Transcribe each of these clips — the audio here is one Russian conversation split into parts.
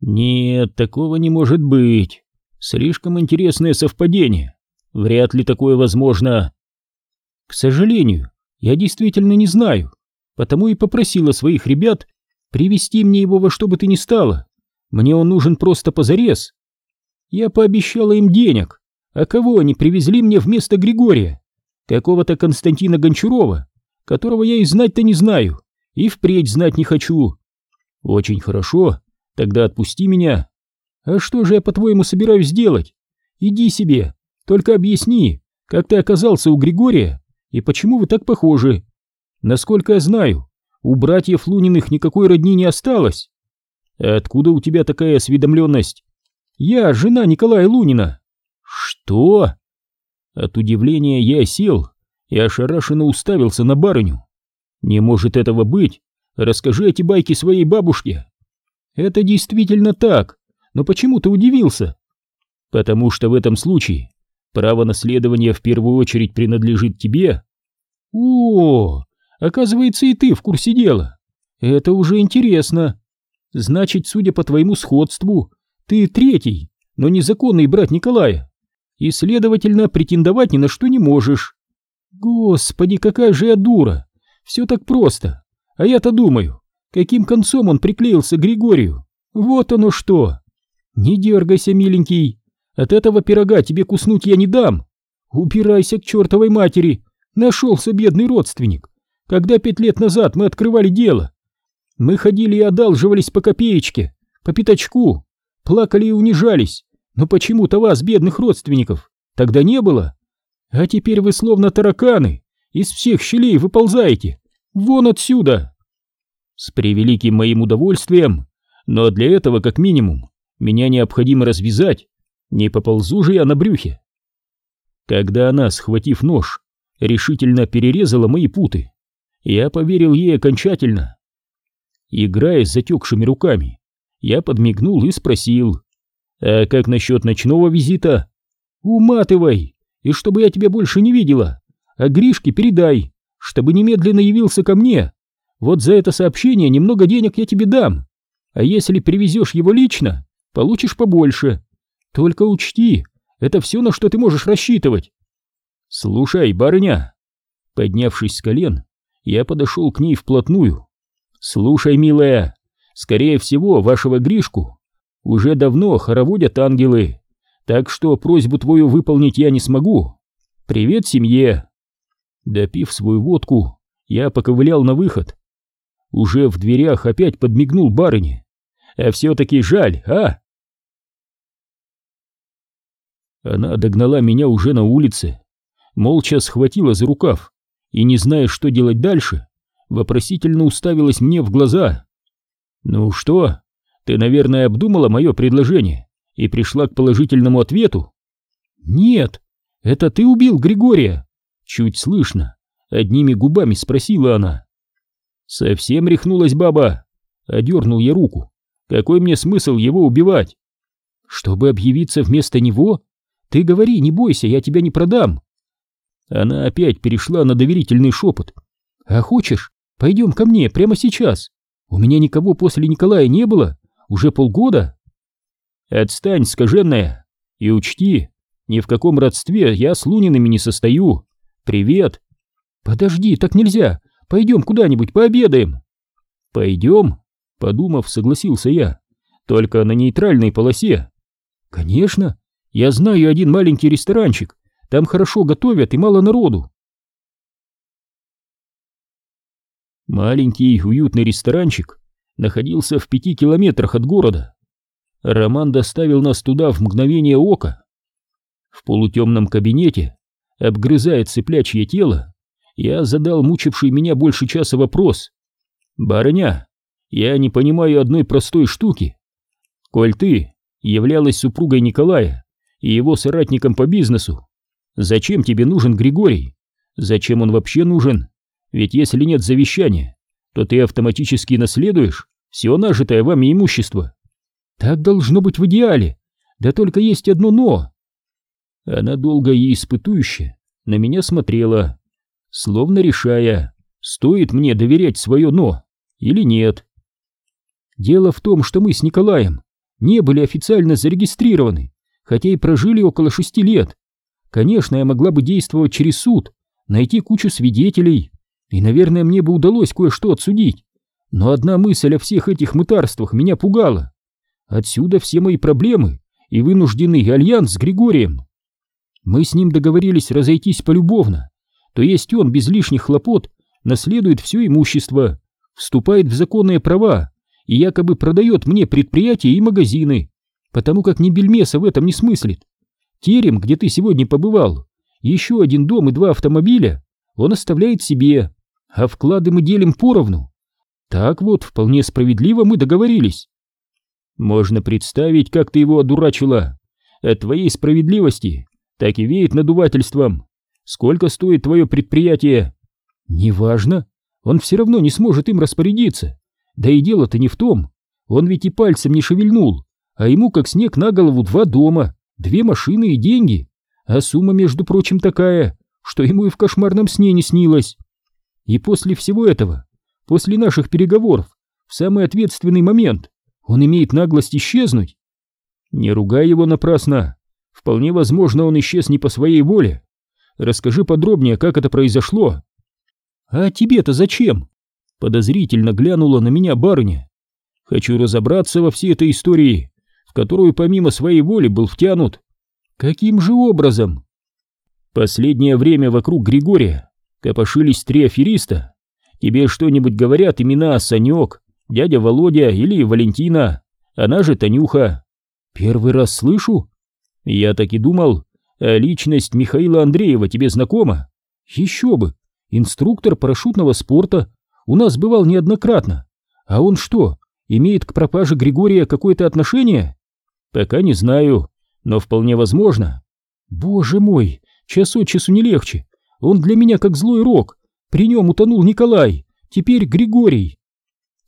Нет, такого не может быть. Слишком интересное совпадение. Вряд ли такое возможно. К сожалению, я действительно не знаю, потому и попросила своих ребят привести мне его во что бы то ни стало. Мне он нужен просто позарез. Я пообещала им денег, а кого они привезли мне вместо Григория? Какого-то Константина Гончарова, которого я и знать-то не знаю, и впредь знать не хочу. Очень хорошо, тогда отпусти меня. А что же я, по-твоему, собираюсь делать? Иди себе, только объясни, как ты оказался у Григория и почему вы так похожи. Насколько я знаю, у братьев Луниных никакой родни не осталось. Откуда у тебя такая осведомленность? Я жена Николая Лунина. Что? От удивления я сел и ошарашенно уставился на барыню. Не может этого быть. Расскажи эти байки своей бабушке. Это действительно так. Но почему ты удивился? Потому что в этом случае право наследования в первую очередь принадлежит тебе. О, оказывается, и ты в курсе дела. Это уже интересно. Значит, судя по твоему сходству, ты третий, но незаконный брат Николая, и, следовательно, претендовать ни на что не можешь. Господи, какая же я дура! Все так просто. А я-то думаю, каким концом он приклеился к Григорию. Вот оно что! Не дергайся, миленький, от этого пирога тебе куснуть я не дам. Убирайся к чертовой матери, нашелся бедный родственник. Когда пять лет назад мы открывали дело, мы ходили и одалживались по копеечке, по пятачку, плакали и унижались, но почему-то вас, бедных родственников, тогда не было. А теперь вы словно тараканы, из всех щелей выползаете. Вон отсюда!» С превеликим моим удовольствием, но для этого, как минимум, меня необходимо развязать. Не поползу же я на брюхе. Когда она, схватив нож, решительно перерезала мои путы, я поверил ей окончательно. Играя с затекшими руками, я подмигнул и спросил, «А как насчет ночного визита?» «Уматывай, и чтобы я тебя больше не видела, а Гришке передай, чтобы немедленно явился ко мне. Вот за это сообщение немного денег я тебе дам, а если привезешь его лично, получишь побольше. Только учти, это все, на что ты можешь рассчитывать». «Слушай, барыня!» Поднявшись с колен, я подошел к ней вплотную «Слушай, милая, скорее всего, вашего Гришку уже давно хороводят ангелы, так что просьбу твою выполнить я не смогу. Привет семье!» Допив свою водку, я поковылял на выход. Уже в дверях опять подмигнул барыне. «А все-таки жаль, а?» Она догнала меня уже на улице, молча схватила за рукав и, не зная, что делать дальше, вопросительно уставилась мне в глаза. «Ну что, ты, наверное, обдумала мое предложение и пришла к положительному ответу?» «Нет, это ты убил Григория?» Чуть слышно, одними губами спросила она. «Совсем рехнулась баба?» Одернул я руку. «Какой мне смысл его убивать?» «Чтобы объявиться вместо него? Ты говори, не бойся, я тебя не продам!» Она опять перешла на доверительный шепот. «А хочешь, Пойдем ко мне прямо сейчас. У меня никого после Николая не было. Уже полгода. Отстань, скаженная. И учти, ни в каком родстве я с Луниными не состою. Привет. Подожди, так нельзя. Пойдем куда-нибудь пообедаем. Пойдем, подумав, согласился я. Только на нейтральной полосе. Конечно. Я знаю один маленький ресторанчик. Там хорошо готовят и мало народу. Маленький уютный ресторанчик находился в пяти километрах от города. Роман доставил нас туда в мгновение ока. В полутемном кабинете, обгрызая цыплячье тело, я задал мучивший меня больше часа вопрос. «Барыня, я не понимаю одной простой штуки. Коль ты являлась супругой Николая и его соратником по бизнесу, зачем тебе нужен Григорий? Зачем он вообще нужен?» Ведь если нет завещания, то ты автоматически наследуешь все нажитое вами имущество. Так должно быть в идеале. Да только есть одно «но». Она долго и испытующе на меня смотрела, словно решая, стоит мне доверять свое «но» или нет. Дело в том, что мы с Николаем не были официально зарегистрированы, хотя и прожили около шести лет. Конечно, я могла бы действовать через суд, найти кучу свидетелей, и, наверное, мне бы удалось кое-что отсудить. Но одна мысль о всех этих мытарствах меня пугала. Отсюда все мои проблемы и вынужденный альянс с Григорием. Мы с ним договорились разойтись полюбовно, то есть он без лишних хлопот наследует все имущество, вступает в законные права и якобы продает мне предприятия и магазины, потому как ни бельмеса в этом не смыслит. Терем, где ты сегодня побывал, еще один дом и два автомобиля он оставляет себе, а вклады мы делим поровну. Так вот, вполне справедливо мы договорились. Можно представить, как ты его одурачила. От твоей справедливости так и веет надувательством. Сколько стоит твое предприятие? Неважно, он все равно не сможет им распорядиться. Да и дело-то не в том. Он ведь и пальцем не шевельнул, а ему как снег на голову два дома, две машины и деньги. А сумма, между прочим, такая, что ему и в кошмарном сне не снилось. И после всего этого, после наших переговоров, в самый ответственный момент, он имеет наглость исчезнуть. Не ругай его напрасно. Вполне возможно, он исчез не по своей воле. Расскажи подробнее, как это произошло. А тебе-то зачем? Подозрительно глянула на меня барыня. Хочу разобраться во всей этой истории, в которую помимо своей воли был втянут. Каким же образом? Последнее время вокруг Григория копошились три афериста. Тебе что-нибудь говорят имена Санек, дядя Володя или Валентина, она же Танюха. Первый раз слышу. Я так и думал, личность Михаила Андреева тебе знакома? Еще бы, инструктор парашютного спорта, у нас бывал неоднократно. А он что, имеет к пропаже Григория какое-то отношение? Пока не знаю, но вполне возможно. Боже мой, час от часу не легче. Он для меня как злой рок. При нем утонул Николай, теперь Григорий.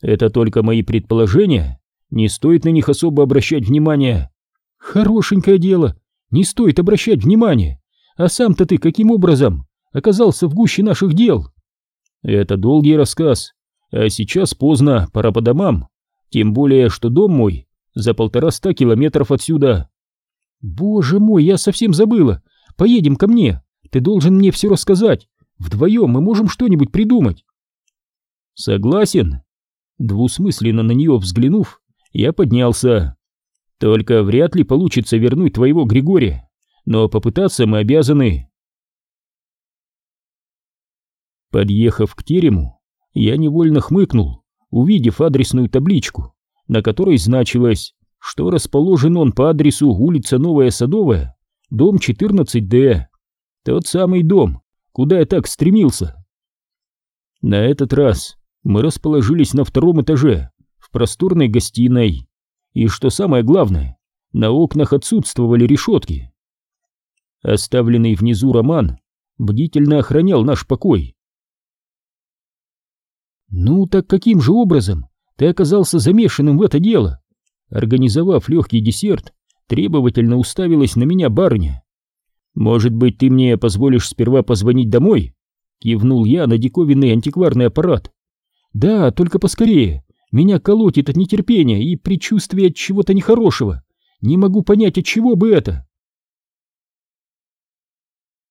Это только мои предположения. Не стоит на них особо обращать внимание. Хорошенькое дело. Не стоит обращать внимание. А сам-то ты каким образом оказался в гуще наших дел? Это долгий рассказ. А сейчас поздно, пора по домам. Тем более, что дом мой за полтора-ста километров отсюда. Боже мой, я совсем забыла. Поедем ко мне. Ты должен мне все рассказать. Вдвоем мы можем что-нибудь придумать. Согласен. Двусмысленно на нее взглянув, я поднялся. Только вряд ли получится вернуть твоего Григория, но попытаться мы обязаны. Подъехав к терему, я невольно хмыкнул, увидев адресную табличку, на которой значилось, что расположен он по адресу улица Новая Садовая, дом 14Д. Тот самый дом, куда я так стремился. На этот раз мы расположились на втором этаже, в просторной гостиной. И что самое главное, на окнах отсутствовали решетки. Оставленный внизу Роман бдительно охранял наш покой. «Ну так каким же образом ты оказался замешанным в это дело?» Организовав легкий десерт, требовательно уставилась на меня барыня. «Может быть, ты мне позволишь сперва позвонить домой?» Кивнул я на диковинный антикварный аппарат. Да, только поскорее. Меня колотит от нетерпения и предчувствия чего-то нехорошего. Не могу понять, от чего бы это.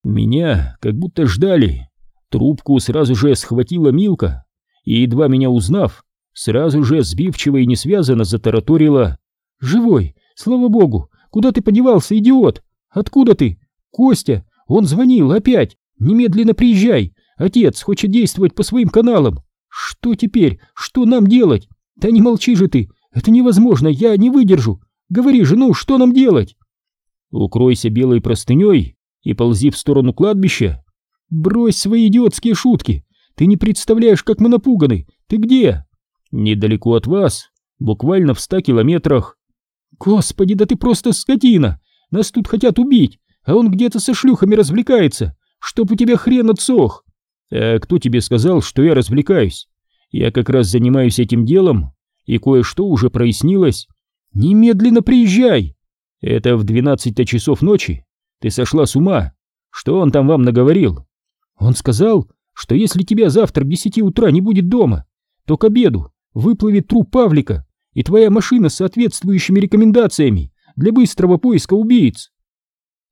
Меня как будто ждали. Трубку сразу же схватила Милка, и, едва меня узнав, сразу же сбивчиво и несвязанно затараторила. «Живой! Слава богу! Куда ты подевался, идиот? Откуда ты? Костя! Он звонил опять! Немедленно приезжай! Отец хочет действовать по своим каналам! «Что теперь? Что нам делать? Да не молчи же ты! Это невозможно, я не выдержу! Говори же, ну, что нам делать?» «Укройся белой простыней и ползи в сторону кладбища. Брось свои идиотские шутки! Ты не представляешь, как мы напуганы! Ты где?» «Недалеко от вас, буквально в ста километрах». «Господи, да ты просто скотина! Нас тут хотят убить, а он где-то со шлюхами развлекается, чтоб у тебя хрен отсох!» «А кто тебе сказал, что я развлекаюсь? Я как раз занимаюсь этим делом, и кое-что уже прояснилось. Немедленно приезжай! Это в двенадцать часов ночи. Ты сошла с ума. Что он там вам наговорил? Он сказал, что если тебя завтра к десяти утра не будет дома, то к обеду выплывет труп Павлика, и твоя машина с соответствующими рекомендациями для быстрого поиска убийц.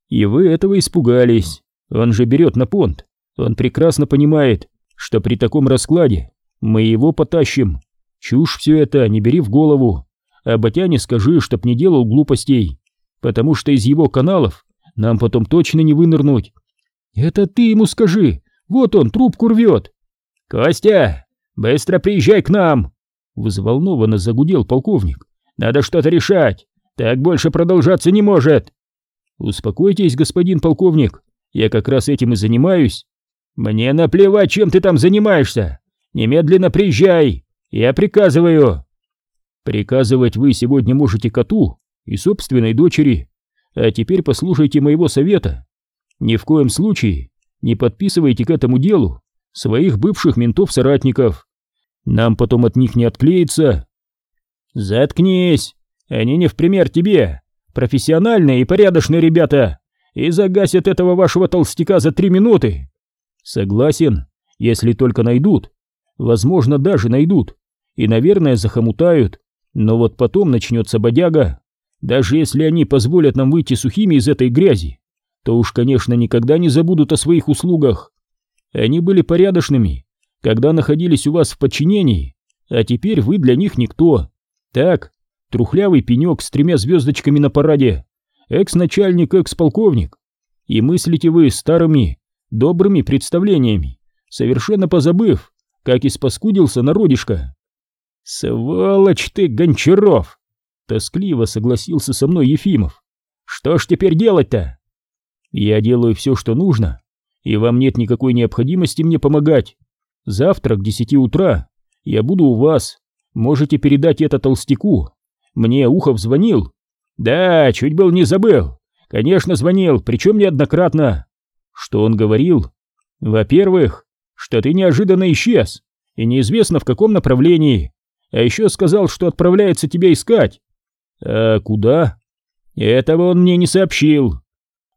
И вы этого испугались. Он же берет на понт. Он прекрасно понимает, что при таком раскладе мы его потащим. Чушь все это, не бери в голову. А Батяне скажи, чтоб не делал глупостей, потому что из его каналов нам потом точно не вынырнуть. Это ты ему скажи, вот он трубку рвет. Костя, быстро приезжай к нам! Взволнованно загудел полковник. Надо что-то решать, так больше продолжаться не может. Успокойтесь, господин полковник, я как раз этим и занимаюсь. Мне наплевать, чем ты там занимаешься. Немедленно приезжай, я приказываю. Приказывать вы сегодня можете коту и собственной дочери. А теперь послушайте моего совета. Ни в коем случае не подписывайте к этому делу своих бывших ментов-соратников. Нам потом от них не отклеится. Заткнись, они не в пример тебе. Профессиональные и порядочные ребята. И загасят этого вашего толстяка за три минуты. Согласен, если только найдут. Возможно, даже найдут. И, наверное, захомутают. Но вот потом начнется бодяга. Даже если они позволят нам выйти сухими из этой грязи, то уж, конечно, никогда не забудут о своих услугах. Они были порядочными, когда находились у вас в подчинении, а теперь вы для них никто. Так, трухлявый пенек с тремя звездочками на параде, экс-начальник, экс-полковник. И мыслите вы старыми, добрыми представлениями, совершенно позабыв, как испаскудился народишко. «Сволочь ты, Гончаров!» — тоскливо согласился со мной Ефимов. «Что ж теперь делать-то?» «Я делаю все, что нужно, и вам нет никакой необходимости мне помогать. Завтра к десяти утра я буду у вас. Можете передать это толстяку. Мне Ухов звонил». «Да, чуть был не забыл. Конечно, звонил, причем неоднократно». «Что он говорил?» «Во-первых, что ты неожиданно исчез, и неизвестно в каком направлении. А еще сказал, что отправляется тебя искать. А куда? Этого он мне не сообщил.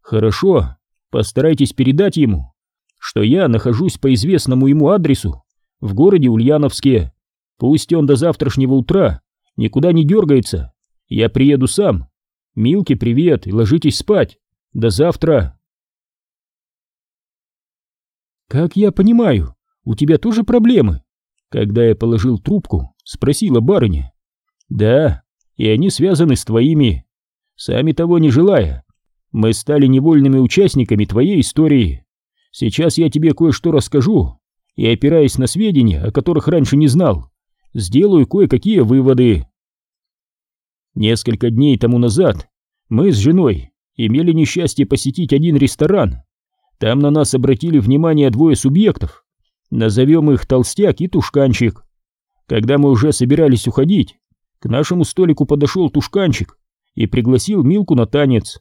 Хорошо, постарайтесь передать ему, что я нахожусь по известному ему адресу в городе Ульяновске. Пусть он до завтрашнего утра никуда не дергается. Я приеду сам. Милке привет и ложитесь спать. До завтра. Как я понимаю, у тебя тоже проблемы? Когда я положил трубку, спросила барыня. Да, и они связаны с твоими. Сами того не желая, мы стали невольными участниками твоей истории. Сейчас я тебе кое-что расскажу, и, опираясь на сведения, о которых раньше не знал, сделаю кое-какие выводы. Несколько дней тому назад мы с женой имели несчастье посетить один ресторан. Там на нас обратили внимание двое субъектов. Назовем их Толстяк и Тушканчик. Когда мы уже собирались уходить, к нашему столику подошел Тушканчик и пригласил Милку на танец.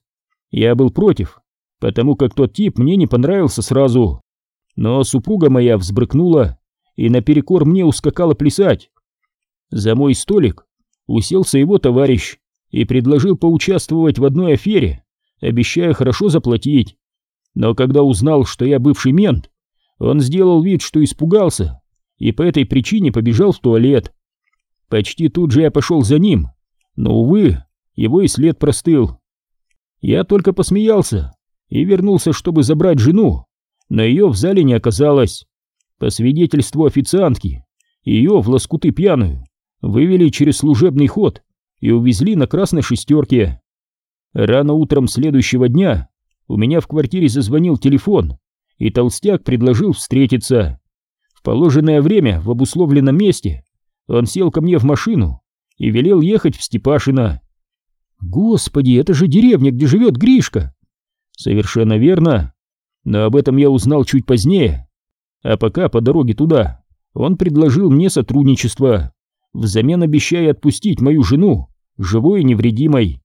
Я был против, потому как тот тип мне не понравился сразу. Но супруга моя взбрыкнула и наперекор мне ускакала плясать. За мой столик уселся его товарищ и предложил поучаствовать в одной афере, обещая хорошо заплатить. Но когда узнал, что я бывший мент, он сделал вид, что испугался и по этой причине побежал в туалет. Почти тут же я пошел за ним, но, увы, его и след простыл. Я только посмеялся и вернулся, чтобы забрать жену, но ее в зале не оказалось. По свидетельству официантки, ее в лоскуты пьяную вывели через служебный ход и увезли на красной шестерке. Рано утром следующего дня у меня в квартире зазвонил телефон, и толстяк предложил встретиться. В положенное время в обусловленном месте он сел ко мне в машину и велел ехать в Степашино. Господи, это же деревня, где живет Гришка. Совершенно верно, но об этом я узнал чуть позднее. А пока по дороге туда он предложил мне сотрудничество, взамен обещая отпустить мою жену, живой и невредимой.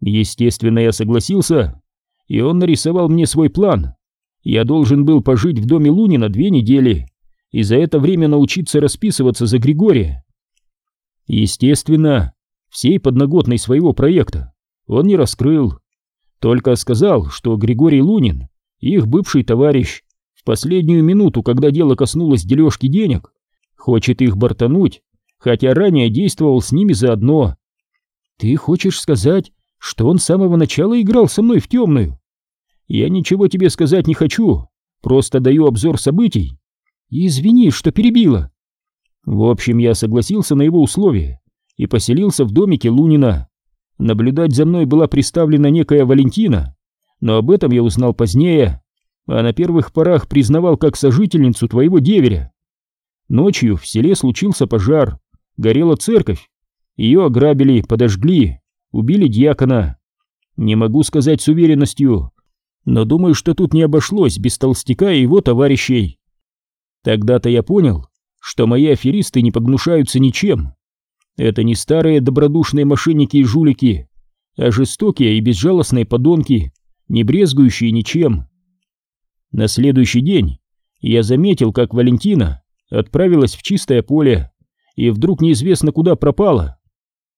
Естественно, я согласился, и он нарисовал мне свой план. Я должен был пожить в доме Лунина две недели и за это время научиться расписываться за Григория. Естественно, всей подноготной своего проекта он не раскрыл, только сказал, что Григорий Лунин, их бывший товарищ, в последнюю минуту, когда дело коснулось дележки денег, хочет их бортануть хотя ранее действовал с ними заодно. Ты хочешь сказать, что он с самого начала играл со мной в темную? Я ничего тебе сказать не хочу, просто даю обзор событий. Извини, что перебила. В общем, я согласился на его условия и поселился в домике Лунина. Наблюдать за мной была приставлена некая Валентина, но об этом я узнал позднее, а на первых порах признавал как сожительницу твоего деверя. Ночью в селе случился пожар, горела церковь, ее ограбили, подожгли, убили дьякона. Не могу сказать с уверенностью, но думаю, что тут не обошлось без толстяка и его товарищей. Тогда-то я понял, что мои аферисты не погнушаются ничем. Это не старые добродушные мошенники и жулики, а жестокие и безжалостные подонки, не брезгующие ничем. На следующий день я заметил, как Валентина отправилась в чистое поле и вдруг неизвестно куда пропала.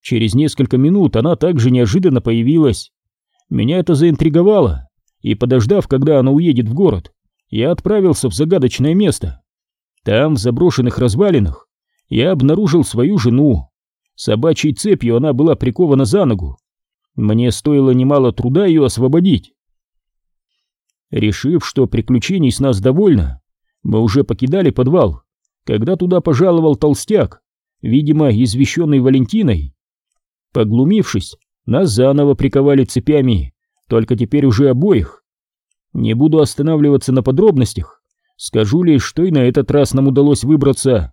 Через несколько минут она также неожиданно появилась. Меня это заинтриговало, и подождав, когда она уедет в город, я отправился в загадочное место. Там, в заброшенных развалинах, я обнаружил свою жену. Собачьей цепью она была прикована за ногу. Мне стоило немало труда ее освободить. Решив, что приключений с нас довольно, мы уже покидали подвал, когда туда пожаловал толстяк, видимо, извещенный Валентиной. Поглумившись, нас заново приковали цепями, только теперь уже обоих. Не буду останавливаться на подробностях, скажу лишь, что и на этот раз нам удалось выбраться.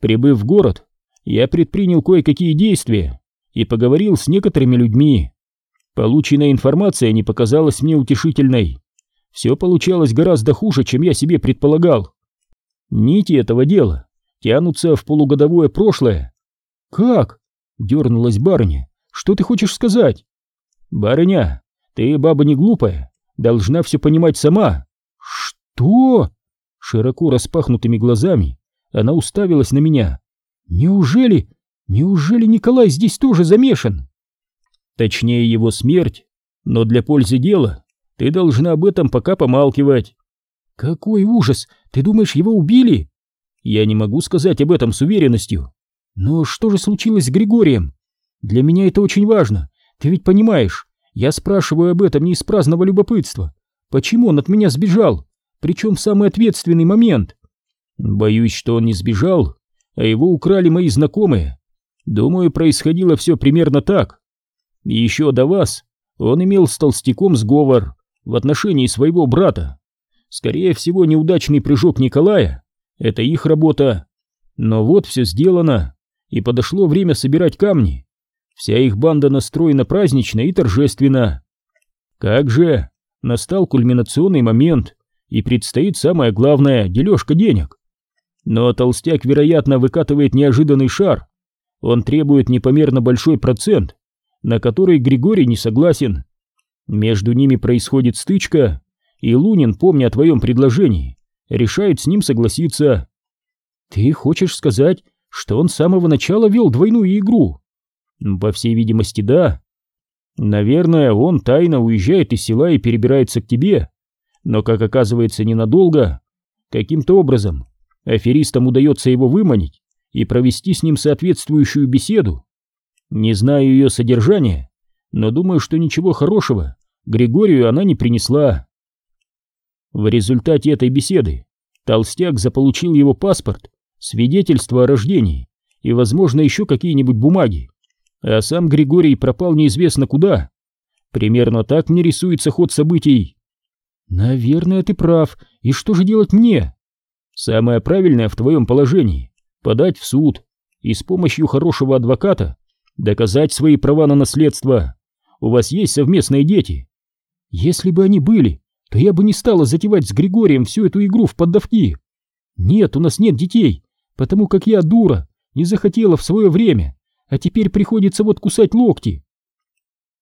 Прибыв в город, я предпринял кое-какие действия и поговорил с некоторыми людьми. Полученная информация не показалась мне утешительной все получалось гораздо хуже, чем я себе предполагал. Нити этого дела тянутся в полугодовое прошлое. «Как?» — дернулась барыня. «Что ты хочешь сказать?» «Барыня, ты баба не глупая, должна все понимать сама». «Что?» Широко распахнутыми глазами она уставилась на меня. «Неужели, неужели Николай здесь тоже замешан?» Точнее, его смерть, но для пользы дела ты должна об этом пока помалкивать. Какой ужас! Ты думаешь, его убили? Я не могу сказать об этом с уверенностью. Но что же случилось с Григорием? Для меня это очень важно. Ты ведь понимаешь, я спрашиваю об этом не из праздного любопытства. Почему он от меня сбежал? Причем в самый ответственный момент. Боюсь, что он не сбежал, а его украли мои знакомые. Думаю, происходило все примерно так. еще до вас он имел с толстяком сговор в отношении своего брата. Скорее всего, неудачный прыжок Николая — это их работа. Но вот все сделано, и подошло время собирать камни. Вся их банда настроена празднично и торжественно. Как же, настал кульминационный момент, и предстоит самое главное — дележка денег. Но толстяк, вероятно, выкатывает неожиданный шар. Он требует непомерно большой процент, на который Григорий не согласен. Между ними происходит стычка, и Лунин, помня о твоем предложении, решает с ним согласиться. Ты хочешь сказать, что он с самого начала вел двойную игру? По всей видимости, да. Наверное, он тайно уезжает из села и перебирается к тебе, но, как оказывается, ненадолго. Каким-то образом аферистам удается его выманить и провести с ним соответствующую беседу. Не знаю ее содержания, но думаю, что ничего хорошего Григорию она не принесла. В результате этой беседы толстяк заполучил его паспорт, свидетельство о рождении и, возможно, еще какие-нибудь бумаги, а сам Григорий пропал неизвестно куда. Примерно так мне рисуется ход событий. Наверное, ты прав. И что же делать мне? Самое правильное в твоем положении — подать в суд и с помощью хорошего адвоката доказать свои права на наследство. У вас есть совместные дети. Если бы они были, то я бы не стала затевать с Григорием всю эту игру в поддавки. Нет, у нас нет детей, потому как я дура, не захотела в свое время, а теперь приходится вот кусать локти.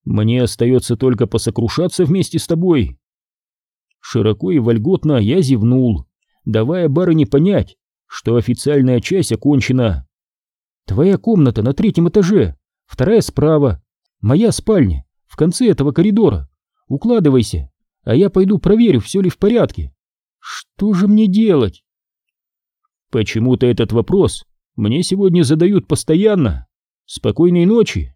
Мне остается только посокрушаться вместе с тобой. Широко и вольготно я зевнул, давая барыне понять, что официальная часть окончена. Твоя комната на третьем этаже, вторая справа, моя спальня в конце этого коридора. Укладывайся, а я пойду проверю, все ли в порядке. Что же мне делать? Почему-то этот вопрос мне сегодня задают постоянно. Спокойной ночи.